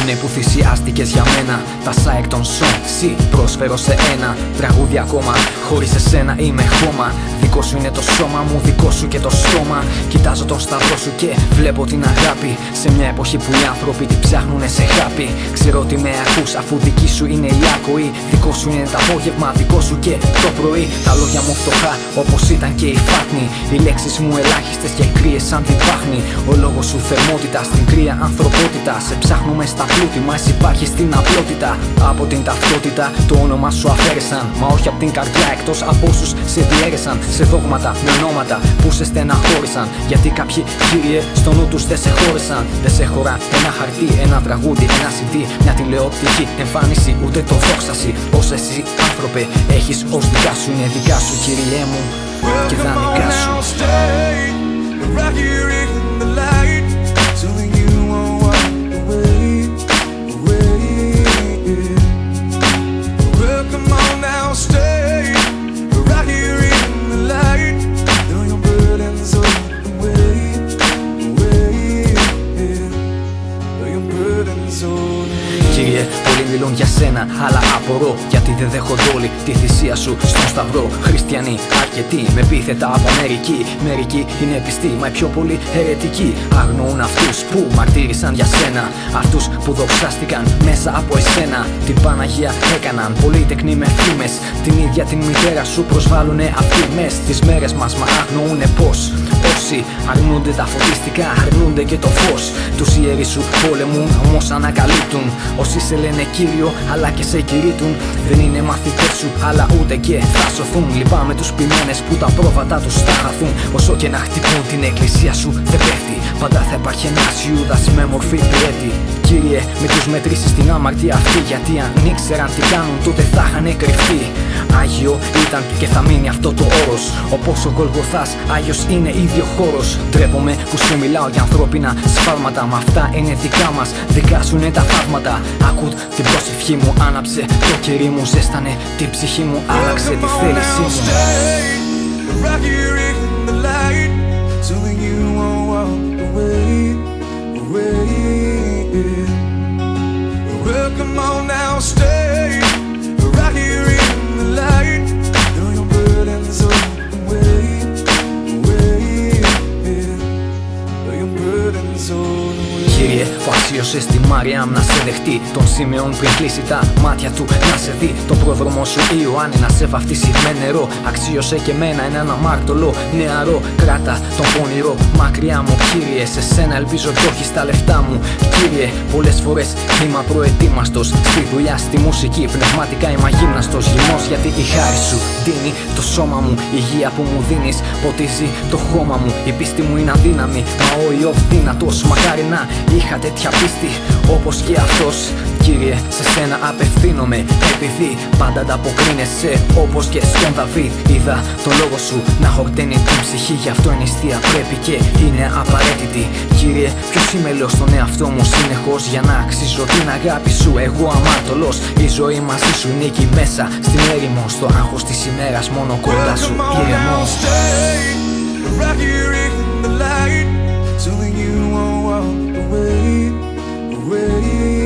Μόνη που θυσιάστηκες για μένα. Τα σάεκ των σον Σι πρόσφερω σε ένα. Τραγούδι ακόμα Χωρίς εσένα είμαι χώμα Δικό σου είναι το σώμα μου, δικό σου και το στόμα. Κοιτάζω τον σταυρό σου και βλέπω την αγάπη. Σε μια εποχή που οι άνθρωποι την ψάχνουνε σε χάπη. Ξέρω ότι με ακούς αφού δική σου είναι η άκοη. Δικό σου είναι το απόγευμα, δικό σου και το πρωί. Τα λόγια μου φτωχά όπως ήταν και η φάτνη. Οι λέξεις μου ελάχιστες και κρύες σαν την πάχνη. Ο λόγος σου θερμότητα στην κρύα ανθρωπότητα. Σε ψάχνουμε στα πλούτη μας υπάρχει στην απλότητα. Από την ταυτότητα το όνομα σου αφαίρεσαν. Μα όχι από την καρδιά εκτός από όσους σε διέρεσαν Σε δόγματα με ονόματα που σε στεναχώρησαν. Γιατί κάποιοι κύριε στο νου τους δεν σε χώρισαν. Δεν σε χωρά ένα χαρτί, ένα τραγούδι, ένα CD Μια τηλεοπτική εμφάνιση ούτε το δόξαση Ως εσύ άνθρωπε έχεις ως δικά σου είναι δικά σου κύριε μου. Και δανεικά σου αλλά απορώ γιατί δεν δέχονται όλοι τη θυσία σου στον Σταυρό. Χριστιανοί, αρκετοί με επίθετα από μερικοί. Μερικοί είναι πιστοί, μα οι πιο πολλοί αιρετικοί. Αγνοούν αυτούς που μαρτύρησαν για σένα. Αυτούς που δοξάστηκαν μέσα από εσένα. Την Παναγία έκαναν πολύτεκνοι με φήμες. Την ίδια την μητέρα σου προσβάλλουνε αυτοί μες τις μέρες μας, μα αγνοούνε πώς. Όσοι αρνούνται τα φωτιστικά, αρνούνται και το φως. Τους ιερείς σου πόλεμουν, όμως ανακαλύπτουν. Όσοι σε λένε κύριο, αλλά και σε κηρύττουν. Δεν είναι μαθητές σου, αλλά ούτε και θα σωθούν. Λυπάμαι τους ποιμένε που τα πρόβατα τους θα χαθούν. Όσο και να χτυπούν την εκκλησία σου, δεν πέφτει. Πάντα θα υπάρχει ένας Ιούδας με μορφή πιέτη. Κύριε, με τους μετρήσεις την άμαρτη αυτή. Γιατί αν ήξεραν τι κάνουν, τότε θα είχαν κρυφτεί. Άγιο ήταν και θα μείνει αυτό το όρος. Όπω ο Γκολγοθάς, Άγιος είναι ίδιο χώρος. Ντρέπομαι που σου μιλάω για ανθρώπινα σφάλματα. Μα αυτά είναι δικά μας, δικά σου είναι τα θαύματα. Ακού την προσευχή μου, άναψε το κερί μου, ζέστανε την ψυχή μου, άλλαξε τη θέλησή μου. Come on now, stay right here που αξίωσε στη Μάριαμ να σε δεχτεί. Τον Σίμεον πριν κλείσει τα μάτια του να σε δει. Τον πρόδρομο σου Ιωάννη να σε βαφτίσει με νερό. Αξίωσε και μένα έναν αμάρτωλο νεαρό. Κράτα τον πονηρό μακριά μου, κύριε. Σε σένα ελπίζω κι όχι στα λεφτά μου. Κύριε, πολλές φορές είμαι προετοίμαστος. Στη δουλειά, στη μουσική, πνευματικά είμαι αγύμναστος. Γυμνός γιατί η χάρη σου δίνει το σώμα μου. Η υγεία που μου δίνεις ποτίζει το χώμα μου. Η πίστη μου είναι αδύναμη, μα ο Ιωβ δυνατό. Μακάρι να είχα τέτοια πίστη όπως και αυτός Κύριε, σε σένα απευθύνομαι. Επειδή πάντα ανταποκρίνεσαι όπως και στον Δαβίδ Είδα το λόγο σου να χορταίνει την ψυχή γι' αυτό η νηστεία πρέπει και είναι απαραίτητη. Κύριε, ποιος είμαι λέω στον εαυτό μου συνεχώς για να αξίζω την αγάπη σου. Εγώ αμάρτωλος, η ζωή μαζί σου νίκη μέσα στην έρημο Στο άγχος της ημέρας μόνο κοντά σου. Come on now, ηρεμώ stay right here in the light, so that you won't walk away, away.